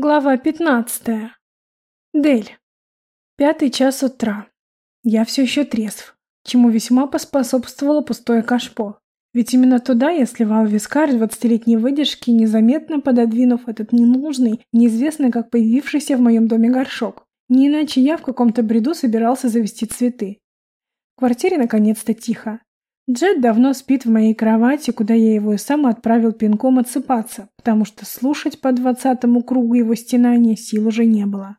Глава 15. Дель. Пятый час утра. Я все еще трезв, чему весьма поспособствовало пустое кашпо. Ведь именно туда я сливал вискарь двадцатилетней выдержки, незаметно пододвинув этот ненужный, неизвестный как появившийся в моем доме горшок. Не иначе я в каком-то бреду собирался завести цветы. В квартире наконец-то тихо. Джет давно спит в моей кровати, куда я его и сам отправил пинком отсыпаться, потому что слушать по двадцатому кругу его стенания сил уже не было.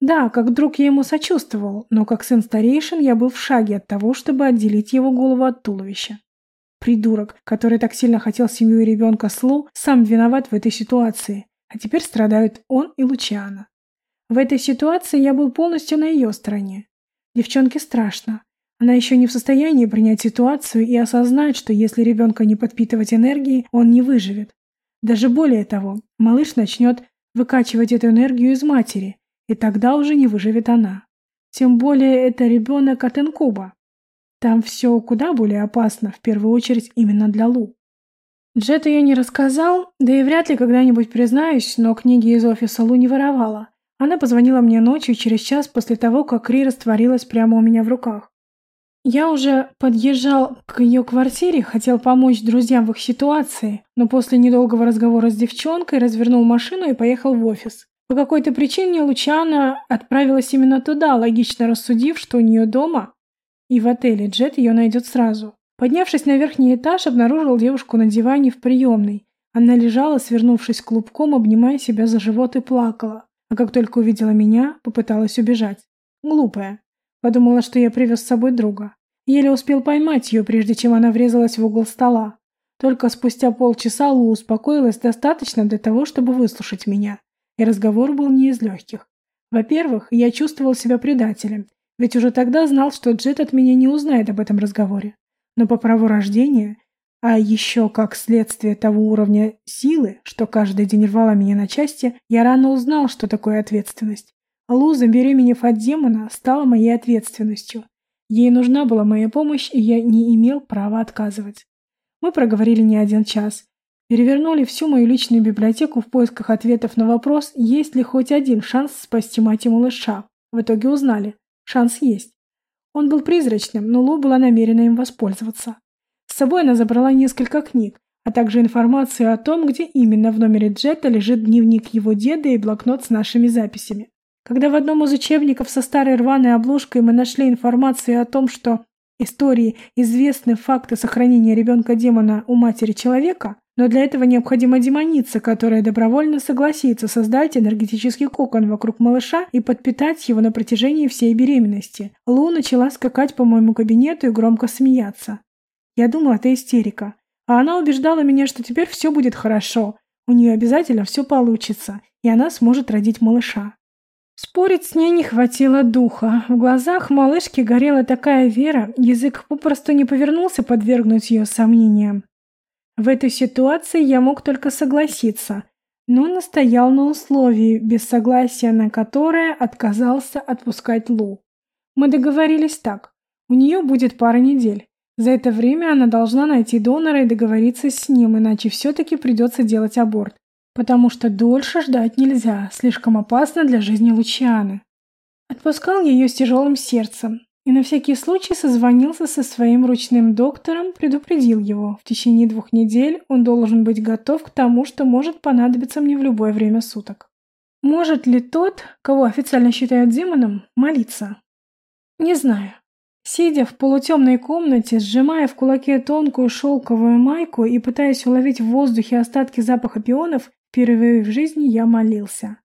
Да, как друг я ему сочувствовал, но как сын старейшин я был в шаге от того, чтобы отделить его голову от туловища. Придурок, который так сильно хотел семью и ребенка Слу, сам виноват в этой ситуации, а теперь страдают он и Лучиана. В этой ситуации я был полностью на ее стороне. Девчонке страшно, она еще не в состоянии принять ситуацию и осознать, что если ребенка не подпитывать энергией, он не выживет. Даже более того, малыш начнет выкачивать эту энергию из матери, и тогда уже не выживет она. Тем более это ребенок от инкуба. Там все куда более опасно, в первую очередь именно для Лу. Джету я не рассказал, да и вряд ли когда-нибудь признаюсь, но книги из офиса Лу не воровала. Она позвонила мне ночью через час после того, как Ри растворилась прямо у меня в руках. Я уже подъезжал к ее квартире, хотел помочь друзьям в их ситуации, но после недолгого разговора с девчонкой развернул машину и поехал в офис. По какой-то причине Лучана отправилась именно туда, логично рассудив, что у нее дома и в отеле Джет ее найдет сразу. Поднявшись на верхний этаж, обнаружил девушку на диване в приемной. Она лежала, свернувшись клубком, обнимая себя за живот и плакала. А как только увидела меня, попыталась убежать. Глупая. Подумала, что я привез с собой друга. Еле успел поймать ее, прежде чем она врезалась в угол стола. Только спустя полчаса Лу успокоилась достаточно для того, чтобы выслушать меня. И разговор был не из легких. Во-первых, я чувствовал себя предателем, ведь уже тогда знал, что Джет от меня не узнает об этом разговоре. Но по праву рождения, а еще как следствие того уровня силы, что каждый день рвала меня на части, я рано узнал, что такое ответственность. Лу, забеременев от демона, стала моей ответственностью. Ей нужна была моя помощь, и я не имел права отказывать. Мы проговорили не один час. Перевернули всю мою личную библиотеку в поисках ответов на вопрос, есть ли хоть один шанс спасти мать и малыша. В итоге узнали. Шанс есть. Он был призрачным, но Лу была намерена им воспользоваться. С собой она забрала несколько книг, а также информацию о том, где именно в номере Джета лежит дневник его деда и блокнот с нашими записями. Когда в одном из учебников со старой рваной обложкой мы нашли информацию о том, что истории известны факты сохранения ребенка-демона у матери человека, но для этого необходима демоница, которая добровольно согласится создать энергетический кокон вокруг малыша и подпитать его на протяжении всей беременности. Лу начала скакать по моему кабинету и громко смеяться. Я думала, это истерика. А она убеждала меня, что теперь все будет хорошо. У нее обязательно все получится, и она сможет родить малыша. Спорить с ней не хватило духа. В глазах малышки горела такая вера, язык попросту не повернулся подвергнуть ее сомнениям. В этой ситуации я мог только согласиться, но настоял на условии, без согласия на которое отказался отпускать Лу. Мы договорились так. У нее будет пара недель. За это время она должна найти донора и договориться с ним, иначе все-таки придется делать аборт потому что дольше ждать нельзя, слишком опасно для жизни Лучианы. Отпускал ее с тяжелым сердцем и на всякий случай созвонился со своим ручным доктором, предупредил его. В течение двух недель он должен быть готов к тому, что может понадобиться мне в любое время суток. Может ли тот, кого официально считают демоном, молиться? Не знаю. Сидя в полутемной комнате, сжимая в кулаке тонкую шелковую майку и пытаясь уловить в воздухе остатки запаха пионов, Впервые в жизни я молился.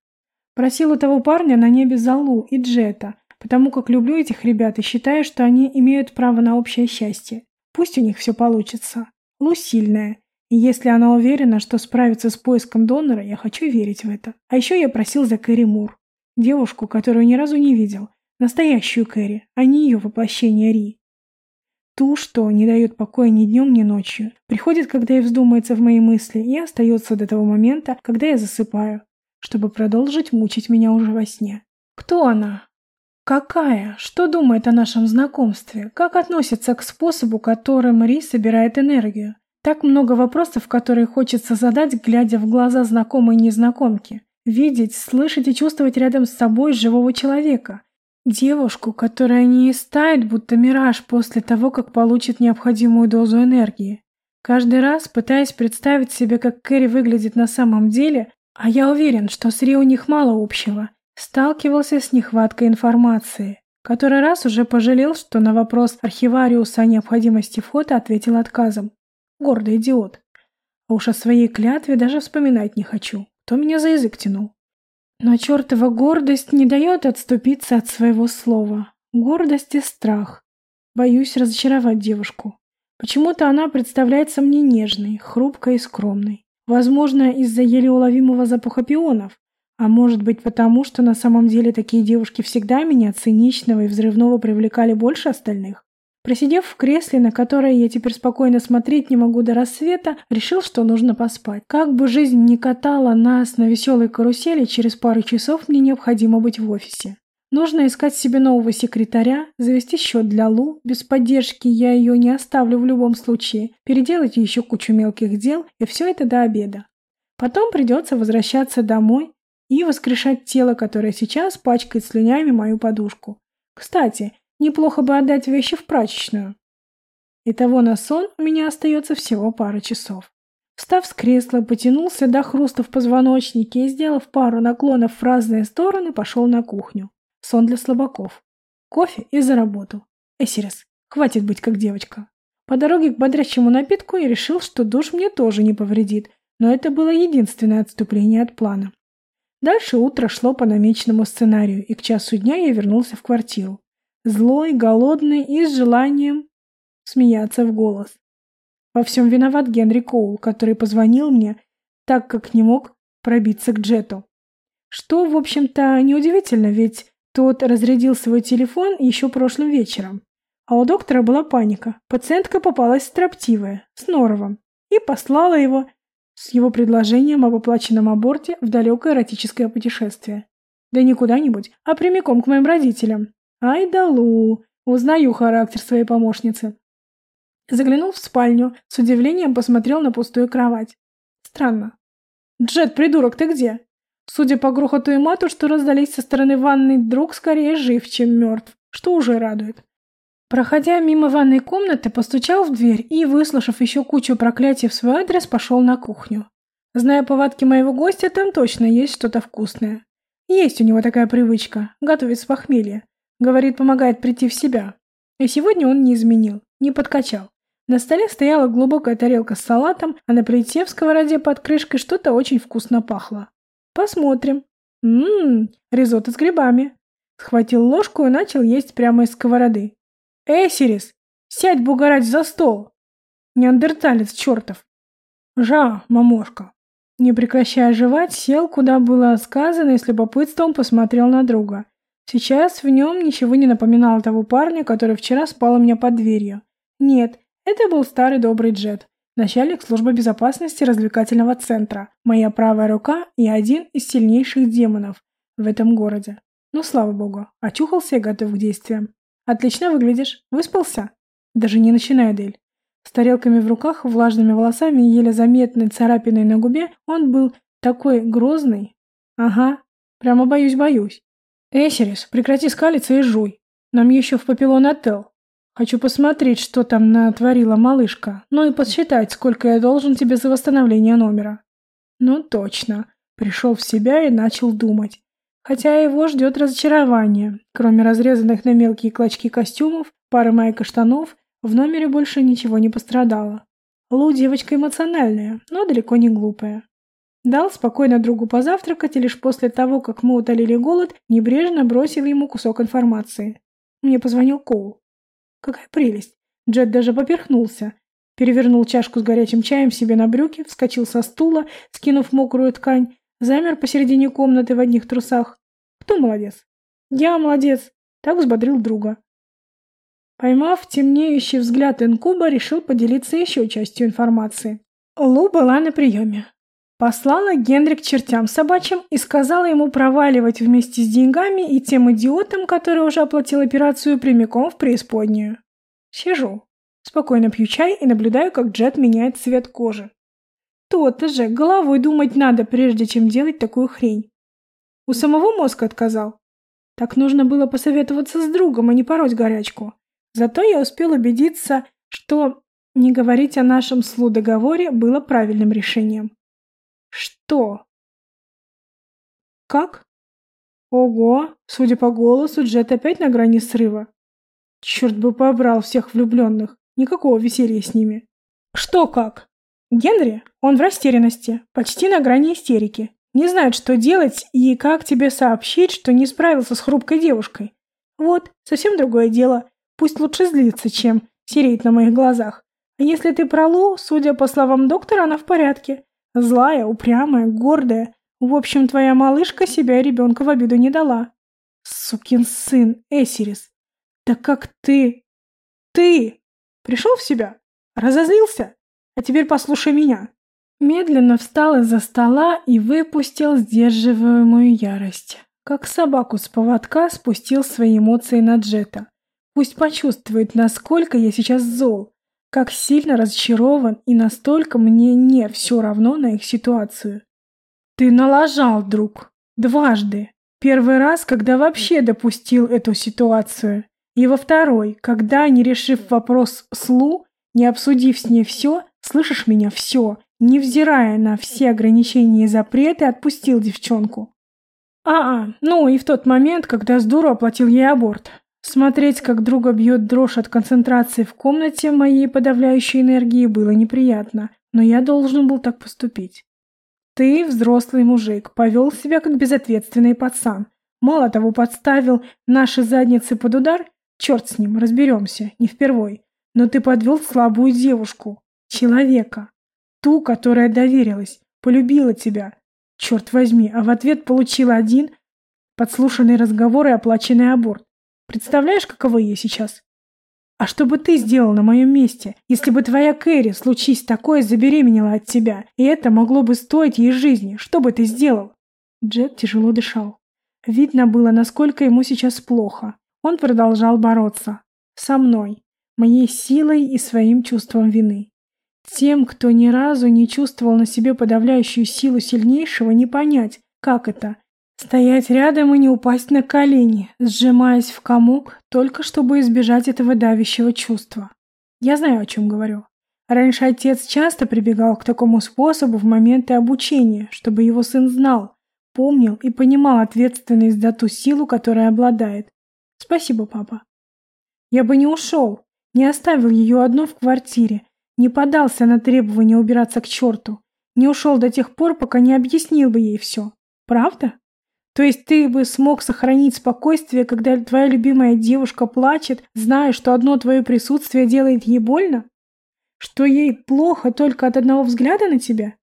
Просил у того парня на небе Залу и Джета, потому как люблю этих ребят и считаю, что они имеют право на общее счастье. Пусть у них все получится. Лу сильная, и если она уверена, что справится с поиском донора, я хочу верить в это. А еще я просил за Кэрри Мур, девушку, которую ни разу не видел, настоящую Кэрри, а не ее воплощение Ри. Ту, что не дает покоя ни днем, ни ночью. Приходит, когда ей вздумается в мои мысли, и остается до того момента, когда я засыпаю, чтобы продолжить мучить меня уже во сне. Кто она? Какая? Что думает о нашем знакомстве? Как относится к способу, которым Ри собирает энергию? Так много вопросов, которые хочется задать, глядя в глаза знакомой незнакомки. Видеть, слышать и чувствовать рядом с собой живого человека. Девушку, которая не истает, будто мираж после того, как получит необходимую дозу энергии. Каждый раз, пытаясь представить себе, как Кэрри выглядит на самом деле, а я уверен, что с Ри у них мало общего, сталкивался с нехваткой информации. Который раз уже пожалел, что на вопрос архивариуса о необходимости фото ответил отказом. Гордый идиот. А уж о своей клятве даже вспоминать не хочу. Кто меня за язык тянул? Но чертова гордость не дает отступиться от своего слова. Гордость и страх. Боюсь разочаровать девушку. Почему-то она представляется мне нежной, хрупкой и скромной. Возможно, из-за еле уловимого запаха пионов. А может быть потому, что на самом деле такие девушки всегда меня циничного и взрывного привлекали больше остальных? Просидев в кресле, на которое я теперь спокойно смотреть не могу до рассвета, решил, что нужно поспать. Как бы жизнь не катала нас на веселой карусели, через пару часов мне необходимо быть в офисе. Нужно искать себе нового секретаря, завести счет для Лу, без поддержки я ее не оставлю в любом случае, переделать еще кучу мелких дел, и все это до обеда. Потом придется возвращаться домой и воскрешать тело, которое сейчас пачкает слюнями мою подушку. Кстати, Неплохо бы отдать вещи в прачечную. Итого на сон у меня остается всего пара часов. Встав с кресла, потянулся до хруста в позвоночнике и, сделав пару наклонов в разные стороны, пошел на кухню. Сон для слабаков. Кофе и за работу. Эсерис, хватит быть как девочка. По дороге к бодрящему напитку я решил, что душ мне тоже не повредит, но это было единственное отступление от плана. Дальше утро шло по намеченному сценарию, и к часу дня я вернулся в квартиру. Злой, голодный и с желанием смеяться в голос. Во всем виноват Генри Коул, который позвонил мне, так как не мог пробиться к Джету. Что, в общем-то, неудивительно, ведь тот разрядил свой телефон еще прошлым вечером. А у доктора была паника. Пациентка попалась строптивая, с норовом, и послала его с его предложением об оплаченном аборте в далекое эротическое путешествие. Да не куда-нибудь, а прямиком к моим родителям, Ай да Лу, узнаю характер своей помощницы. Заглянул в спальню, с удивлением посмотрел на пустую кровать. Странно. Джет, придурок, ты где? Судя по грохоту и мату, что раздались со стороны ванной, друг скорее жив, чем мертв, что уже радует. Проходя мимо ванной комнаты, постучал в дверь и, выслушав еще кучу проклятий в свой адрес, пошел на кухню. Зная повадки моего гостя, там точно есть что-то вкусное. Есть у него такая привычка – готовить с похмелья. Говорит, помогает прийти в себя. И сегодня он не изменил, не подкачал. На столе стояла глубокая тарелка с салатом, а на плите в сковороде под крышкой что-то очень вкусно пахло. Посмотрим. Ммм, ризотто с грибами. Схватил ложку и начал есть прямо из сковороды. Эсерис, сядь бугорать за стол. Неандерталец чертов. Жа, мамошка. Не прекращая жевать, сел, куда было сказано, и с любопытством посмотрел на друга. Сейчас в нем ничего не напоминало того парня, который вчера спал у меня под дверью. Нет, это был старый добрый Джет, начальник службы безопасности развлекательного центра, моя правая рука и один из сильнейших демонов в этом городе. Ну, слава богу, очухался и готов к действиям. Отлично выглядишь. Выспался? Даже не начинай, Дель. С тарелками в руках, влажными волосами и еле заметной царапиной на губе он был такой грозный. Ага, прямо боюсь-боюсь. Эсерис, прекрати скалиться и жуй. Нам еще в Папилон Отел. Хочу посмотреть, что там натворила малышка, ну и подсчитать, сколько я должен тебе за восстановление номера. Ну точно. Пришел в себя и начал думать. Хотя его ждет разочарование. Кроме разрезанных на мелкие клочки костюмов, пары майк и штанов, в номере больше ничего не пострадало. Лу девочка эмоциональная, но далеко не глупая. Дал спокойно другу позавтракать и лишь после того, как мы утолили голод, небрежно бросил ему кусок информации. Мне позвонил Коул. Какая прелесть. Джет даже поперхнулся. Перевернул чашку с горячим чаем себе на брюки, вскочил со стула, скинув мокрую ткань, замер посередине комнаты в одних трусах. Кто молодец? Я молодец. Так взбодрил друга. Поймав темнеющий взгляд инкуба, решил поделиться еще частью информации. Лу была на приеме. Послала Генри к чертям собачьим и сказала ему проваливать вместе с деньгами и тем идиотом, который уже оплатил операцию, прямиком в преисподнюю. Сижу, спокойно пью чай и наблюдаю, как Джет меняет цвет кожи. То-то же, головой думать надо, прежде чем делать такую хрень. У самого мозг отказал. Так нужно было посоветоваться с другом, а не пороть горячку. Зато я успел убедиться, что не говорить о нашем слу-договоре было правильным решением. Что? Как? Ого, судя по голосу, Джет опять на грани срыва. Черт бы побрал всех влюбленных. Никакого веселья с ними. Что как? Генри, он в растерянности, почти на грани истерики. Не знает, что делать и как тебе сообщить, что не справился с хрупкой девушкой. Вот, совсем другое дело. Пусть лучше злится, чем сереет на моих глазах. А если ты про Лу, судя по словам доктора, она в порядке. Злая, упрямая, гордая. В общем, твоя малышка себя и ребенка в обиду не дала. Сукин сын, Эсирис. Да как ты... Ты пришел в себя? Разозлился? А теперь послушай меня. Медленно встал из-за стола и выпустил сдерживаемую ярость. Как собаку с поводка спустил свои эмоции на Джета. Пусть почувствует, насколько я сейчас зол, как сильно разочарован и настолько мне не все равно на их ситуацию. Ты налажал, друг. Дважды. Первый раз, когда вообще допустил эту ситуацию. И во второй, когда, не решив вопрос с Лу, не обсудив с ней все, слышишь меня, все, невзирая на все ограничения и запреты, отпустил девчонку. А, -а ну и в тот момент, когда здорово оплатил ей аборт. Смотреть, как друга бьет дрожь от концентрации в комнате моей подавляющей энергии, было неприятно, но я должен был так поступить. Ты, взрослый мужик, повел себя как безответственный пацан. Мало того, подставил наши задницы под удар. Черт с ним, разберемся, не впервой. Но ты подвел слабую девушку, человека. Ту, которая доверилась, полюбила тебя. Черт возьми, а в ответ получила один подслушанный разговор и оплаченный аборт. Представляешь, каково ей сейчас? А что бы ты сделал на моем месте, если бы твоя Кэрри, случись такое, забеременела от тебя, и это могло бы стоить ей жизни? Что бы ты сделал?» Джек тяжело дышал. Видно было, насколько ему сейчас плохо. Он продолжал бороться. Со мной, моей силой и своим чувством вины. Тем, кто ни разу не чувствовал на себе подавляющую силу сильнейшего, не понять, как это Стоять рядом и не упасть на колени, сжимаясь в комок, только чтобы избежать этого давящего чувства. Я знаю, о чем говорю. Раньше отец часто прибегал к такому способу в моменты обучения, чтобы его сын знал, помнил и понимал ответственность за ту силу, которой обладает. Спасибо, папа. Я бы не ушел, не оставил ее одну в квартире, не подался на требование убираться к черту, не ушел до тех пор, пока не объяснил бы ей все. Правда? То есть ты бы смог сохранить спокойствие, когда твоя любимая девушка плачет, зная, что одно твое присутствие делает ей больно? Что ей плохо только от одного взгляда на тебя?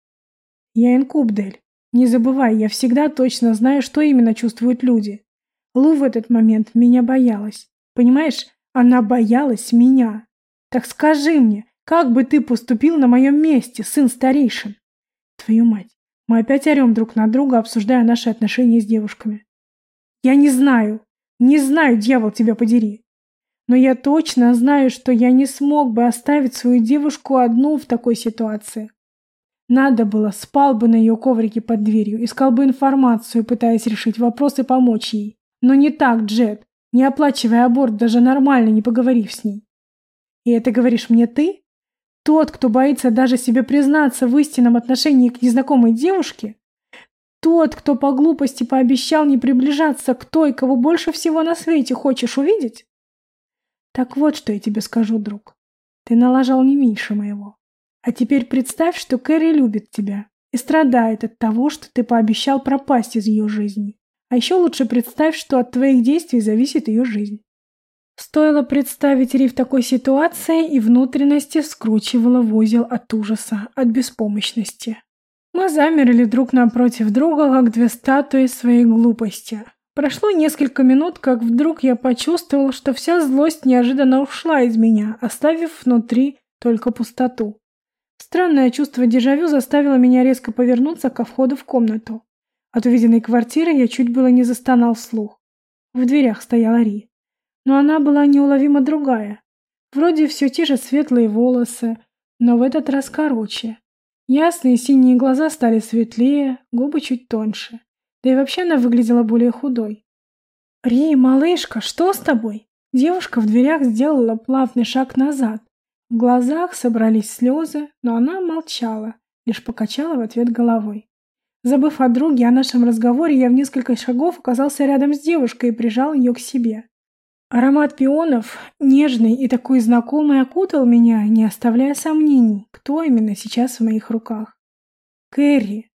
Я инкуб, Дель. Не забывай, я всегда точно знаю, что именно чувствуют люди. Лу в этот момент меня боялась. Понимаешь, она боялась меня. Так скажи мне, как бы ты поступил на моем месте, сын старейшин? Твою мать. Мы опять орем друг на друга, обсуждая наши отношения с девушками. Я не знаю, не знаю, дьявол тебя подери. Но я точно знаю, что я не смог бы оставить свою девушку одну в такой ситуации. Надо было, спал бы на ее коврике под дверью, искал бы информацию, пытаясь решить вопрос и помочь ей. Но не так, Джет, не оплачивая аборт, даже нормально не поговорив с ней. И это говоришь мне ты? Тот, кто боится даже себе признаться в истинном отношении к незнакомой девушке, тот, кто по глупости пообещал не приближаться к той, кого больше всего на свете хочешь увидеть? Так вот, что я тебе скажу, друг. Ты налажал не меньше моего. А теперь представь, что Кэрри любит тебя и страдает от того, что ты пообещал пропасть из ее жизни. А еще лучше представь, что от твоих действий зависит ее жизнь. Стоило представить Ри в такой ситуации, и внутренности скручивало в узел от ужаса, от беспомощности. Мы замерли друг напротив друга, как две статуи своей глупости. Прошло несколько минут, как вдруг я почувствовал, что вся злость неожиданно ушла из меня, оставив внутри только пустоту. Странное чувство дежавю заставило меня резко повернуться ко входу в комнату. От увиденной квартиры я чуть было не застонал вслух. В дверях стояла Ри но она была неуловимо другая. Вроде все те же светлые волосы, но в этот раз короче. Ясные синие глаза стали светлее, губы чуть тоньше. Да и вообще она выглядела более худой. «Ри, малышка, что с тобой?» Девушка в дверях сделала плавный шаг назад. В глазах собрались слезы, но она молчала, лишь покачала в ответ головой. Забыв о друге, о нашем разговоре, я в несколько шагов оказался рядом с девушкой и прижал ее к себе. Аромат пионов, нежный и такой знакомый, окутал меня, не оставляя сомнений, кто именно сейчас в моих руках. «Кэрри!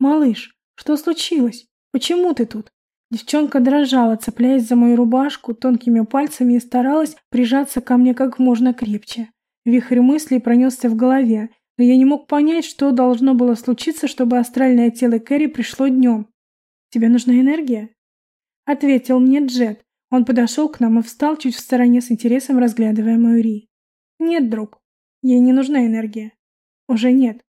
Малыш, что случилось? Почему ты тут?» Девчонка дрожала, цепляясь за мою рубашку тонкими пальцами и старалась прижаться ко мне как можно крепче. Вихрь мыслей пронесся в голове, но я не мог понять, что должно было случиться, чтобы астральное тело Кэрри пришло днем. «Тебе нужна энергия?» Ответил мне Джет, он подошел к нам и встал чуть в стороне с интересом, разглядывая мою Ри. «Нет, друг, ей не нужна энергия». «Уже нет».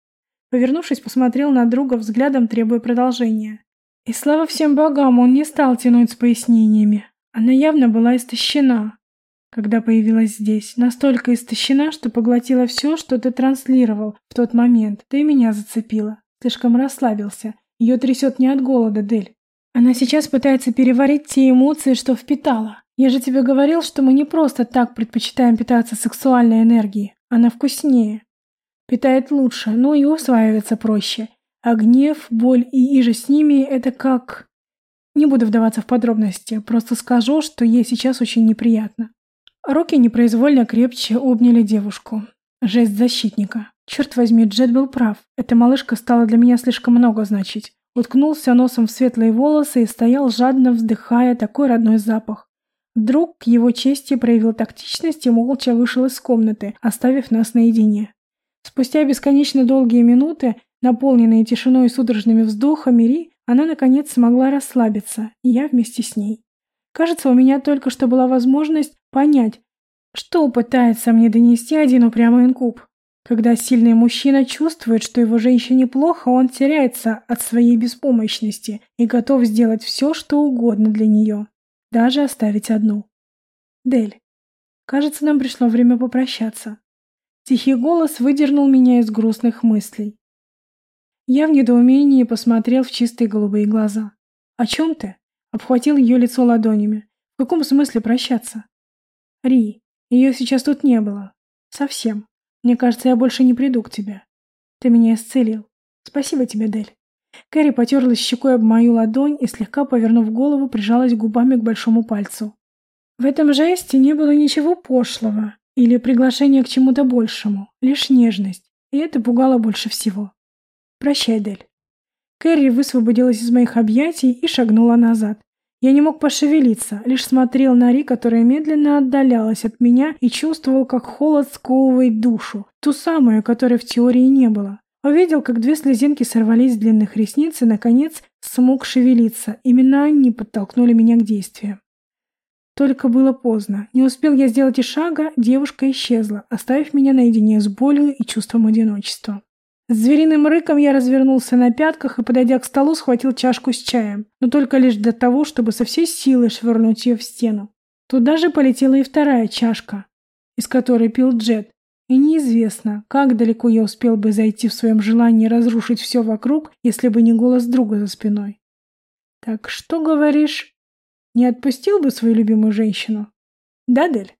Повернувшись, посмотрел на друга взглядом, требуя продолжения. И слава всем богам, он не стал тянуть с пояснениями. Она явно была истощена, когда появилась здесь. Настолько истощена, что поглотила все, что ты транслировал в тот момент. Ты меня зацепила. Слишком расслабился. Ее трясет не от голода, Дель. Она сейчас пытается переварить те эмоции, что впитала. Я же тебе говорил, что мы не просто так предпочитаем питаться сексуальной энергией. Она вкуснее. Питает лучше, но и усваивается проще. А гнев, боль и иже с ними – это как... Не буду вдаваться в подробности, просто скажу, что ей сейчас очень неприятно. Руки непроизвольно крепче обняли девушку. Жесть защитника. Черт возьми, Джет был прав. Эта малышка стала для меня слишком много значить уткнулся носом в светлые волосы и стоял жадно вздыхая такой родной запах. Друг к его чести проявил тактичность и молча вышел из комнаты, оставив нас наедине. Спустя бесконечно долгие минуты, наполненные тишиной и судорожными вздохами Ри, она наконец смогла расслабиться, и я вместе с ней. Кажется, у меня только что была возможность понять, что пытается мне донести один упрямый инкуб. Когда сильный мужчина чувствует, что его женщине плохо, он теряется от своей беспомощности и готов сделать все, что угодно для нее, даже оставить одну. Дель, кажется, нам пришло время попрощаться. Тихий голос выдернул меня из грустных мыслей. Я в недоумении посмотрел в чистые голубые глаза. «О чем ты?» Обхватил ее лицо ладонями. «В каком смысле прощаться?» «Ри, ее сейчас тут не было. Совсем. Мне кажется, я больше не приду к тебе. Ты меня исцелил. Спасибо тебе, Дель. Кэрри потерлась щекой об мою ладонь и, слегка повернув голову, прижалась губами к большому пальцу. В этом жесте не было ничего пошлого или приглашения к чему-то большему, лишь нежность, и это пугало больше всего. «Прощай, Дель». Кэрри высвободилась из моих объятий и шагнула назад. Я не мог пошевелиться, лишь смотрел на Ри, которая медленно отдалялась от меня и чувствовал, как холод сковывает душу, ту самую, которой в теории не было. Увидел, как две слезинки сорвались с длинных ресниц и, наконец, смог шевелиться. Именно они подтолкнули меня к действию. Только было поздно. Не успел я сделать и шага, девушка исчезла, оставив меня наедине с болью и чувством одиночества. С звериным рыком я развернулся на пятках и, подойдя к столу, схватил чашку с чаем, но только лишь для того, чтобы со всей силы швырнуть ее в стену. Туда же полетела и вторая чашка, из которой пил Джет, и неизвестно, как далеко я успел бы зайти в своем желании разрушить все вокруг, если бы не голос друга за спиной. «Так что говоришь? Не отпустил бы свою любимую женщину?» «Да, Дель?»